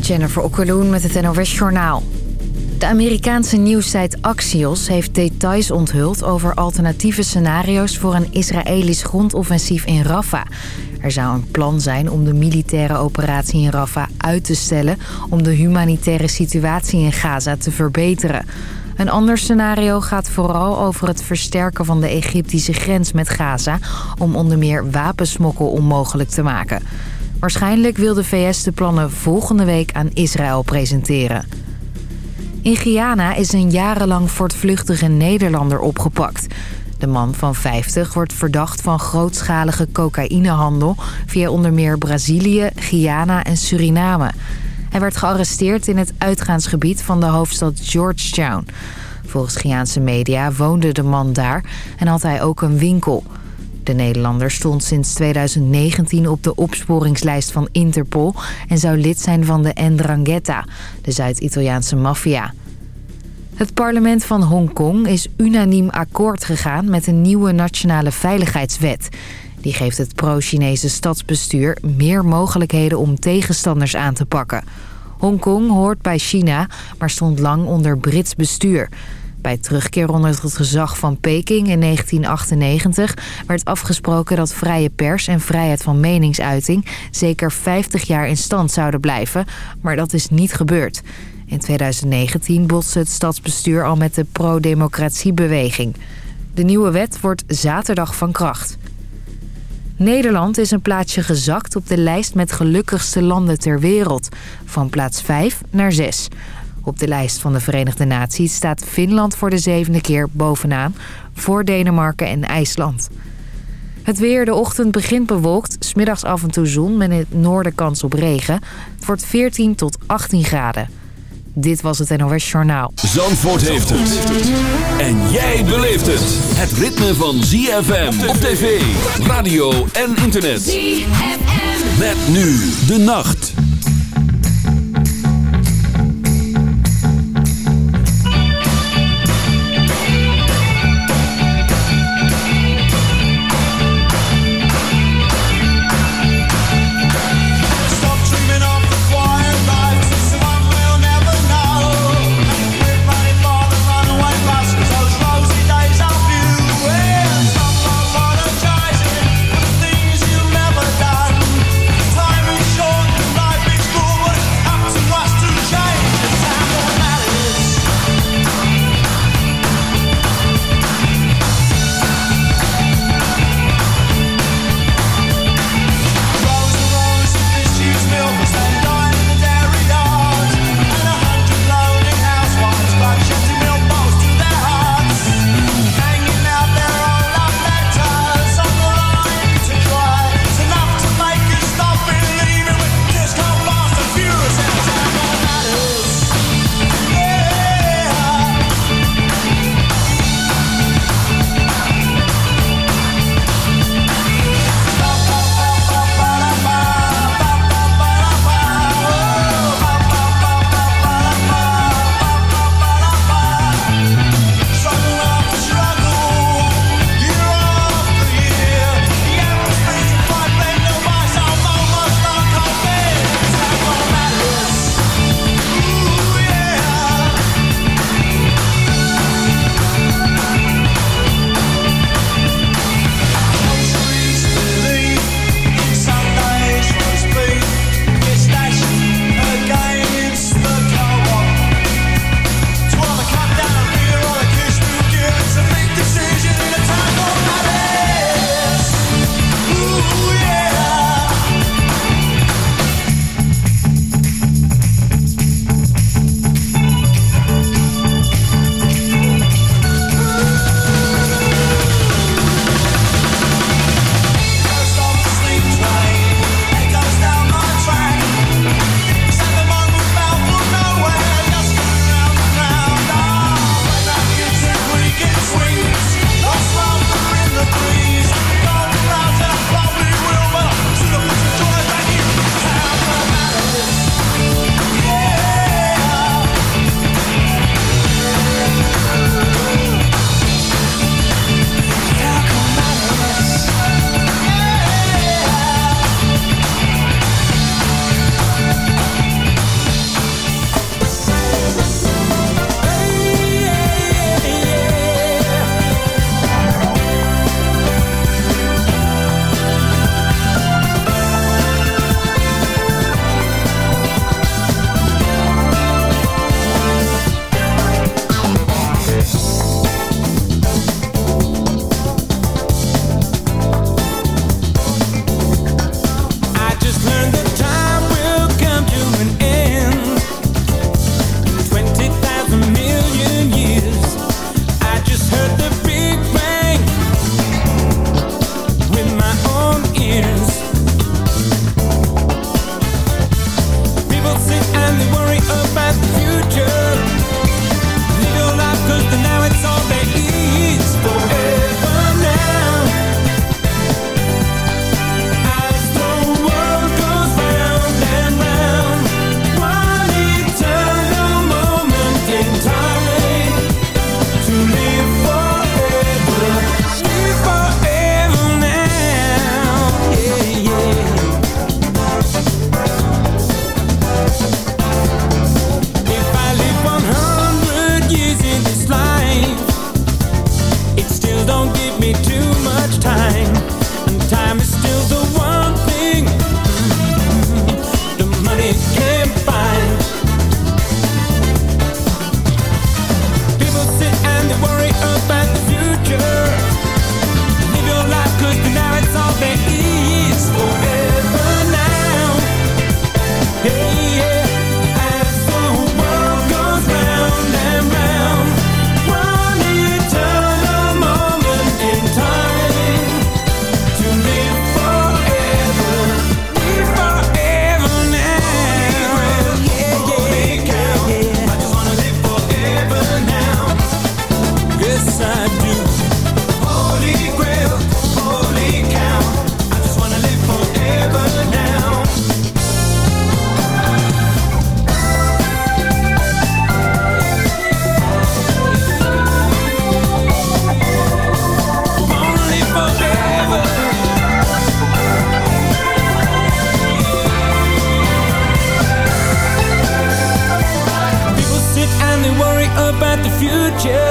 Jennifer Okkeloen met het NOS Journaal. De Amerikaanse nieuwssite Axios heeft details onthuld... over alternatieve scenario's voor een Israëlisch grondoffensief in Rafah. Er zou een plan zijn om de militaire operatie in Rafah uit te stellen... om de humanitaire situatie in Gaza te verbeteren. Een ander scenario gaat vooral over het versterken van de Egyptische grens met Gaza... om onder meer wapensmokkel onmogelijk te maken... Waarschijnlijk wil de VS de plannen volgende week aan Israël presenteren. In Guyana is een jarenlang voortvluchtige Nederlander opgepakt. De man van 50 wordt verdacht van grootschalige cocaïnehandel... via onder meer Brazilië, Guyana en Suriname. Hij werd gearresteerd in het uitgaansgebied van de hoofdstad Georgetown. Volgens Guyanaanse media woonde de man daar en had hij ook een winkel... De Nederlander stond sinds 2019 op de opsporingslijst van Interpol... en zou lid zijn van de Ndrangheta, de Zuid-Italiaanse maffia. Het parlement van Hongkong is unaniem akkoord gegaan met een nieuwe nationale veiligheidswet. Die geeft het pro-Chinese stadsbestuur meer mogelijkheden om tegenstanders aan te pakken. Hongkong hoort bij China, maar stond lang onder Brits bestuur... Bij terugkeer onder het gezag van Peking in 1998 werd afgesproken dat vrije pers en vrijheid van meningsuiting zeker 50 jaar in stand zouden blijven, maar dat is niet gebeurd. In 2019 botste het stadsbestuur al met de pro-democratiebeweging. De nieuwe wet wordt zaterdag van kracht. Nederland is een plaatsje gezakt op de lijst met gelukkigste landen ter wereld. Van plaats 5 naar 6. Op de lijst van de Verenigde Naties staat Finland voor de zevende keer bovenaan... voor Denemarken en IJsland. Het weer, de ochtend begint bewolkt, smiddags af en toe zon... met in het noorden kans op regen. Het wordt 14 tot 18 graden. Dit was het NOS Journaal. Zandvoort heeft het. En jij beleeft het. Het ritme van ZFM op tv, radio en internet. ZFM. Met nu de nacht.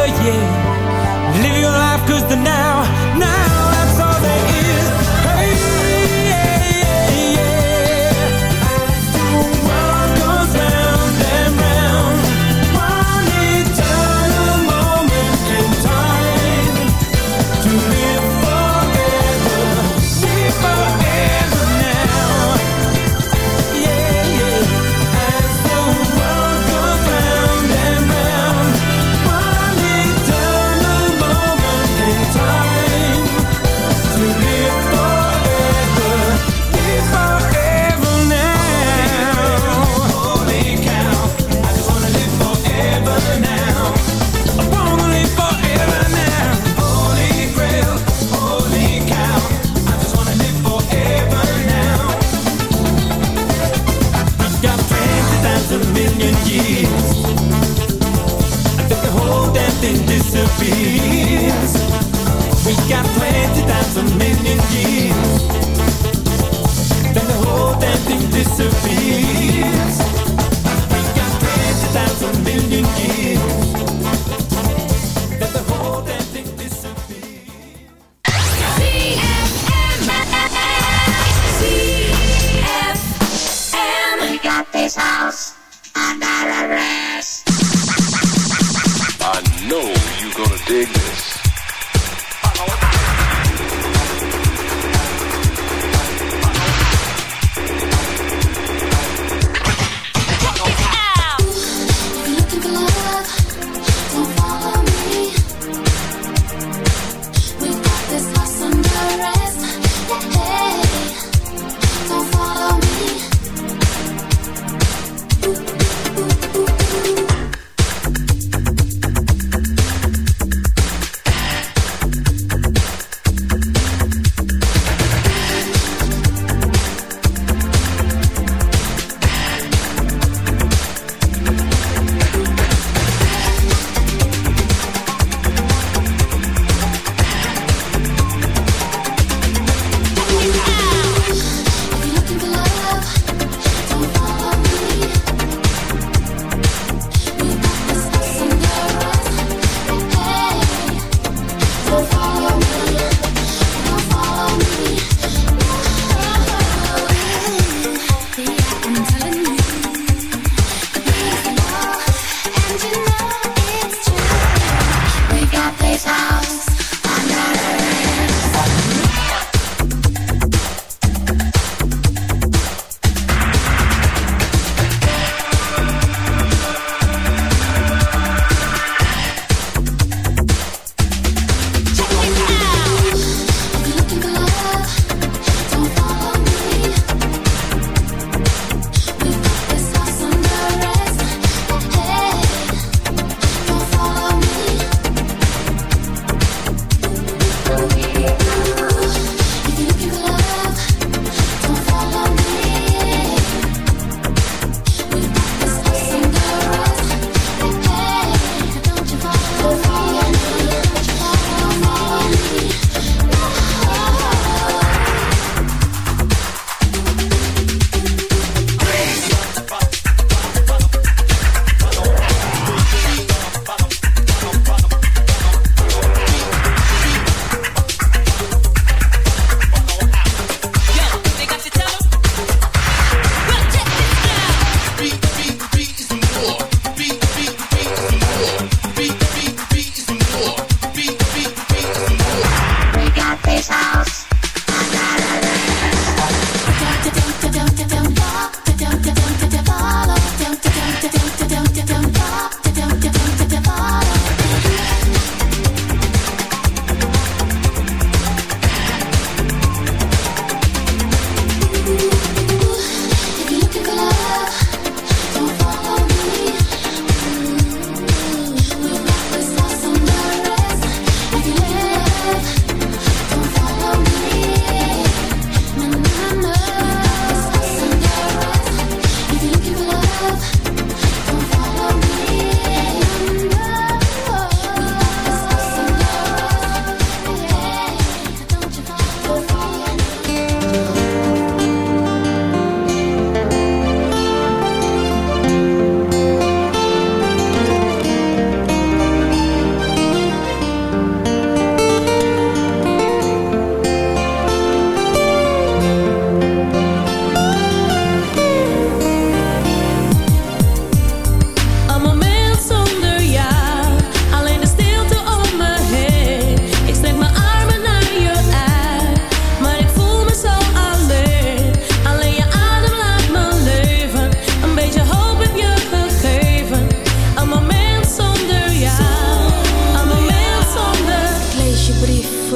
yeah. Live your life cause the now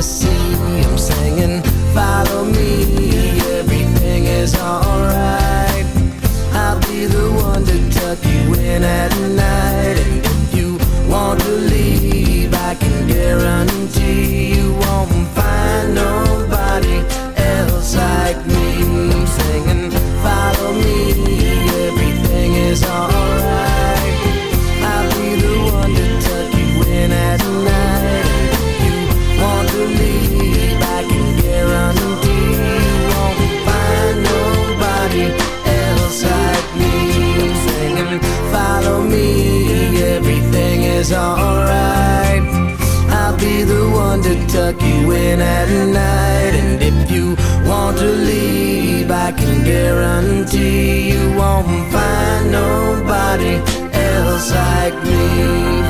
the sea. I'm singing violin. the one to tuck you in at night. And if you want to leave, I can guarantee you won't find nobody else like me.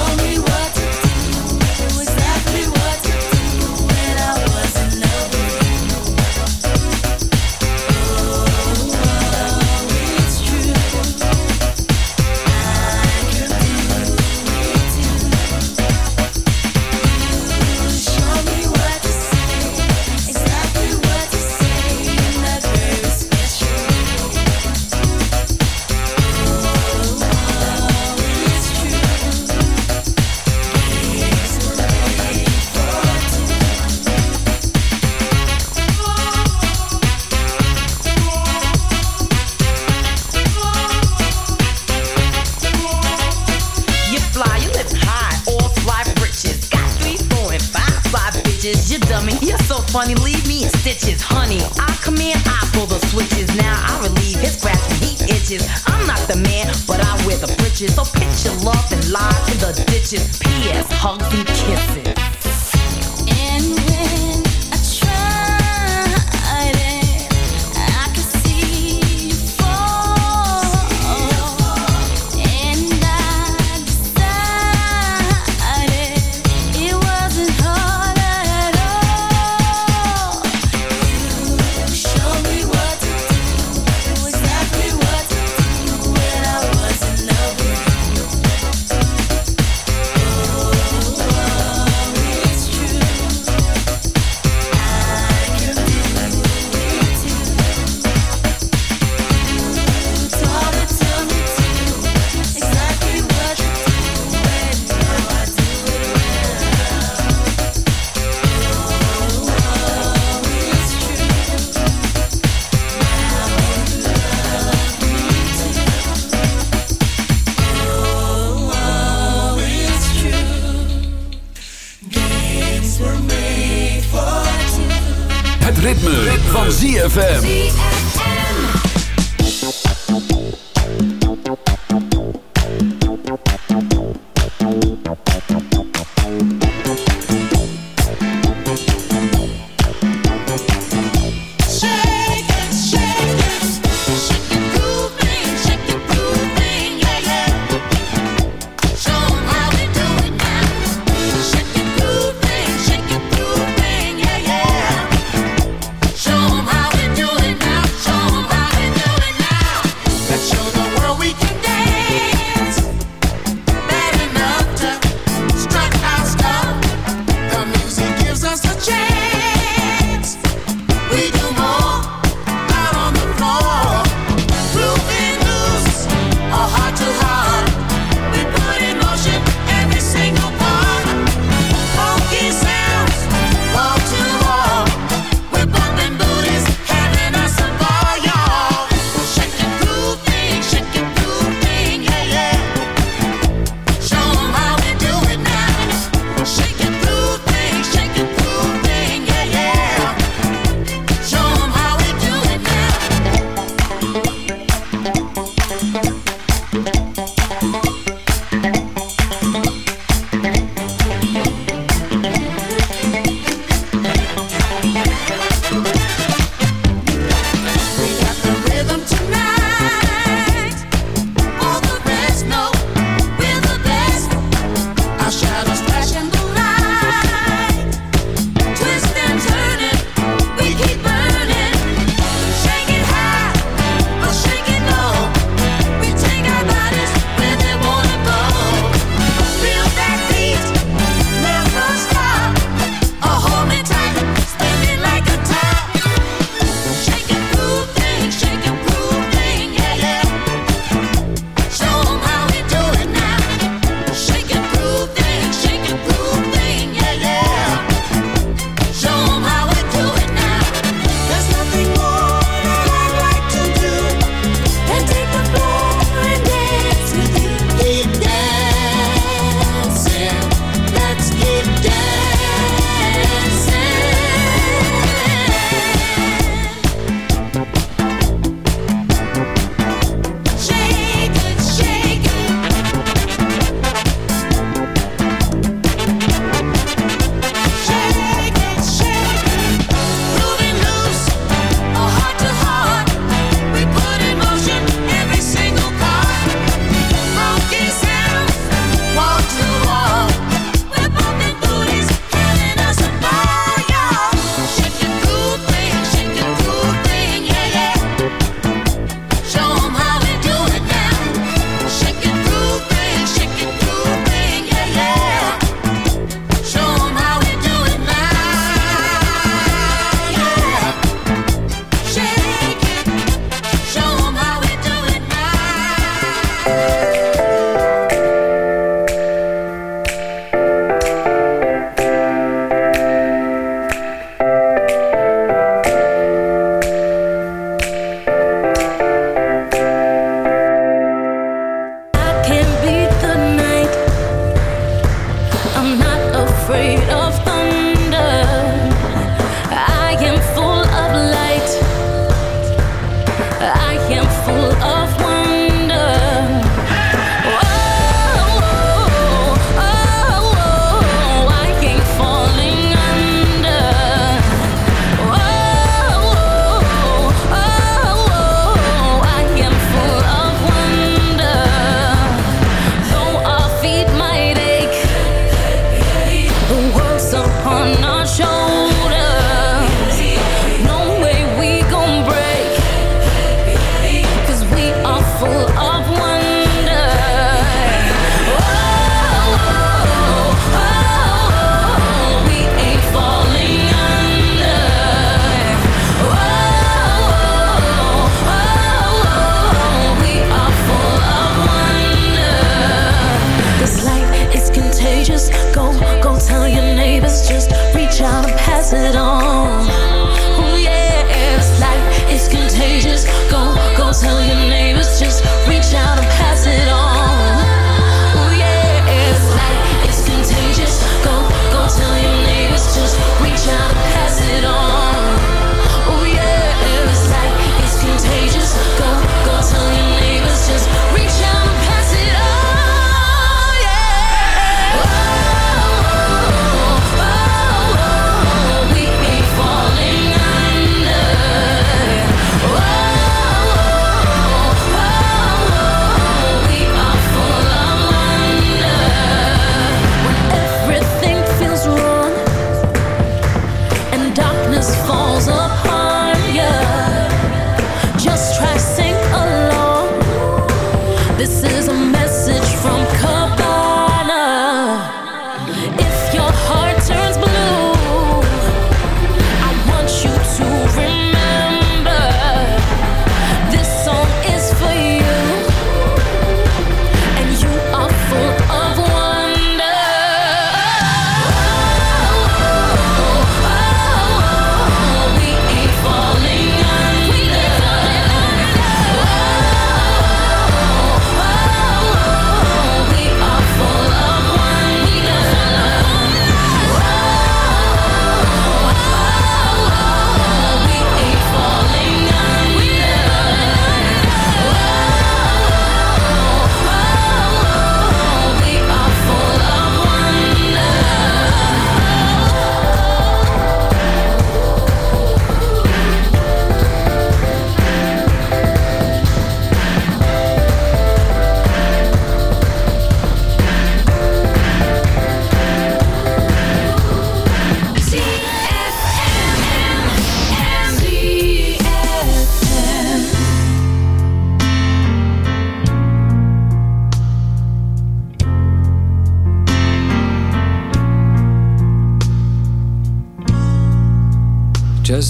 Tell me what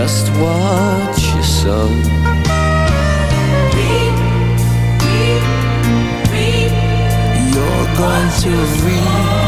just watch yourself. son. Reap, reap. You're going to reap.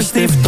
Lippenstift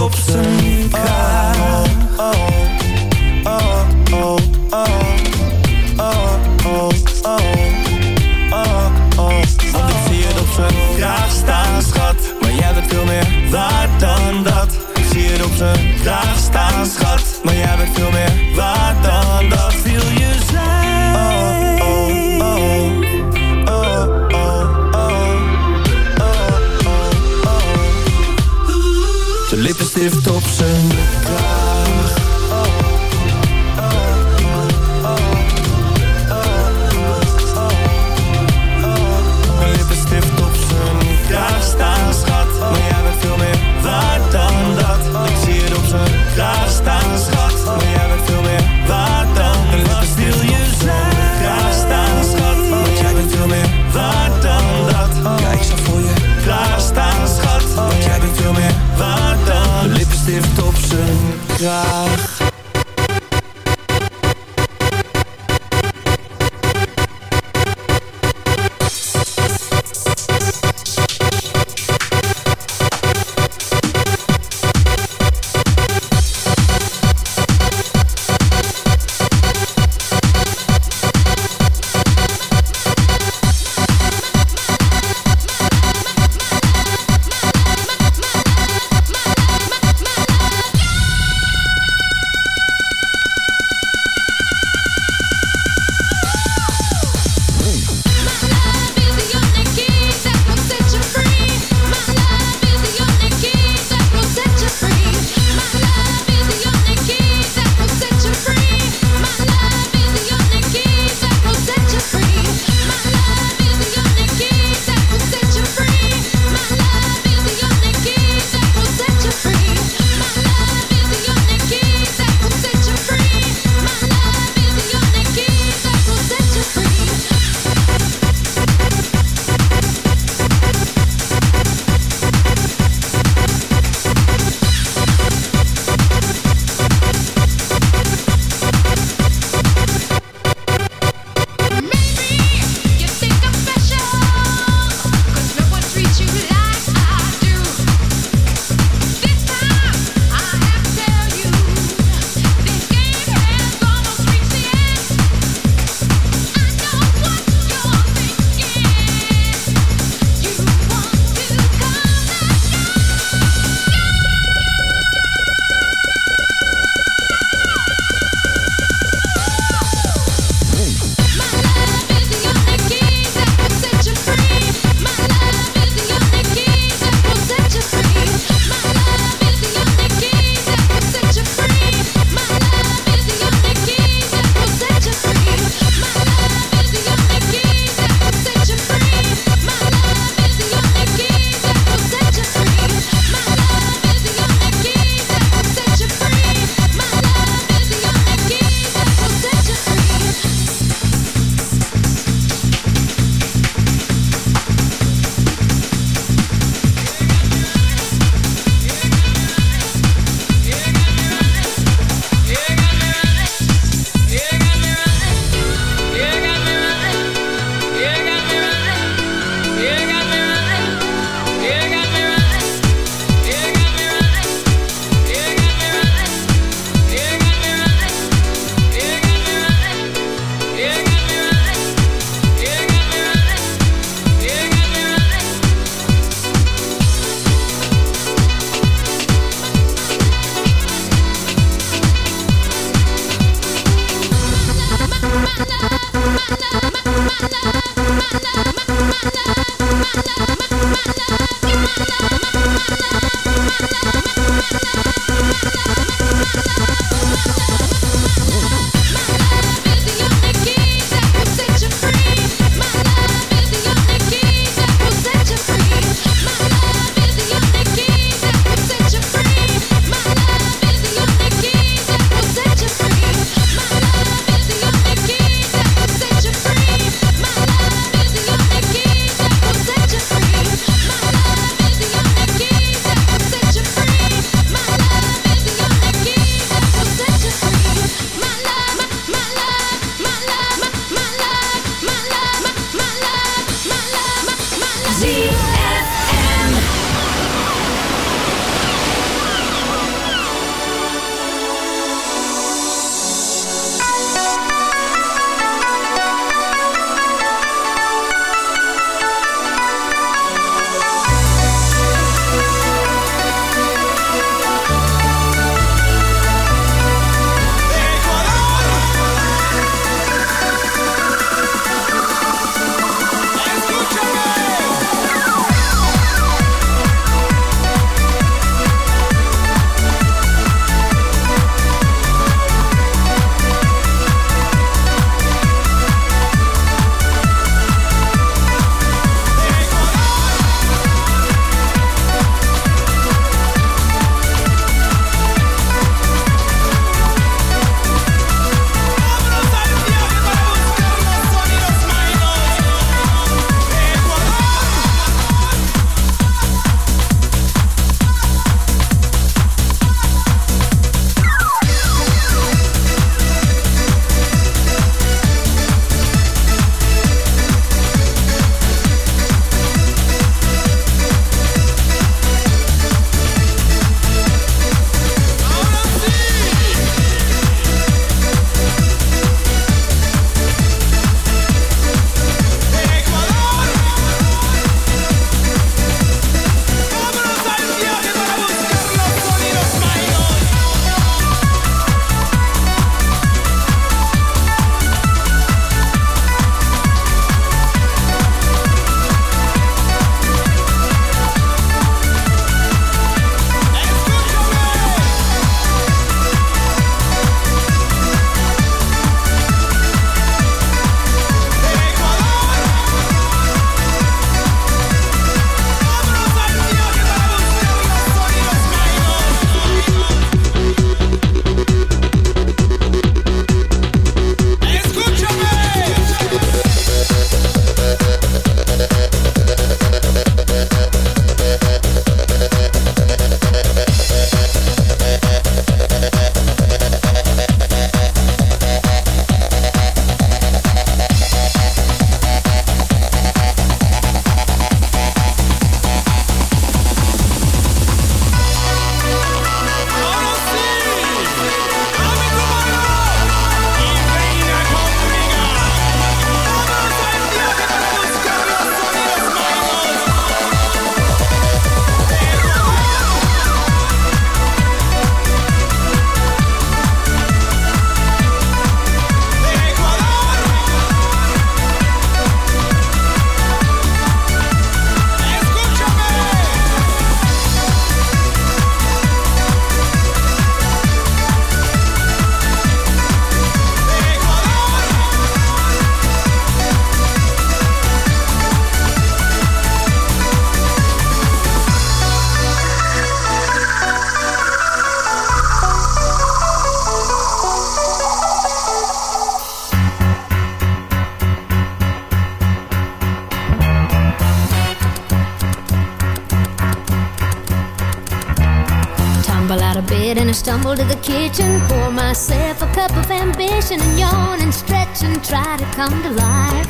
and try to come to life.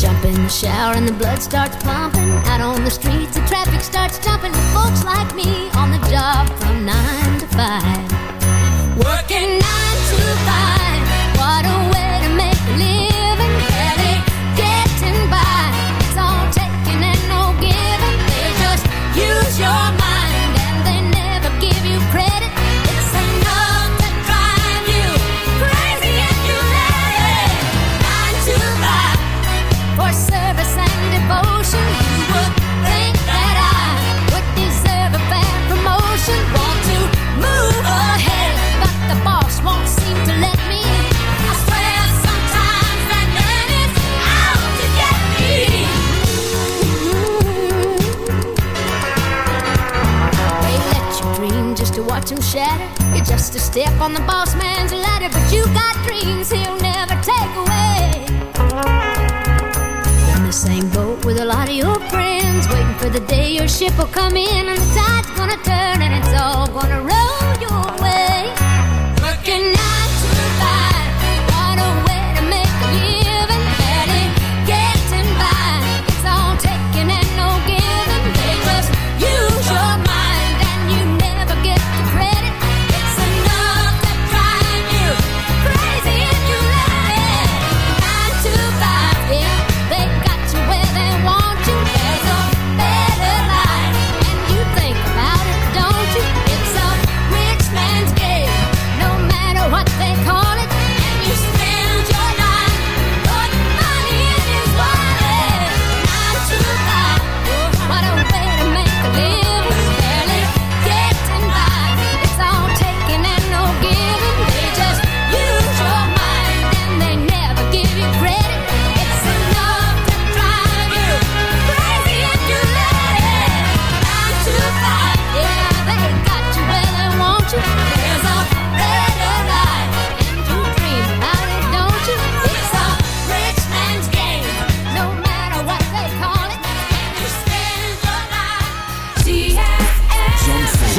Jump in the shower and the blood starts pumping. Out on the streets, the traffic starts jumping folks like me on the job from nine to five.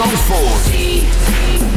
Zandvoort.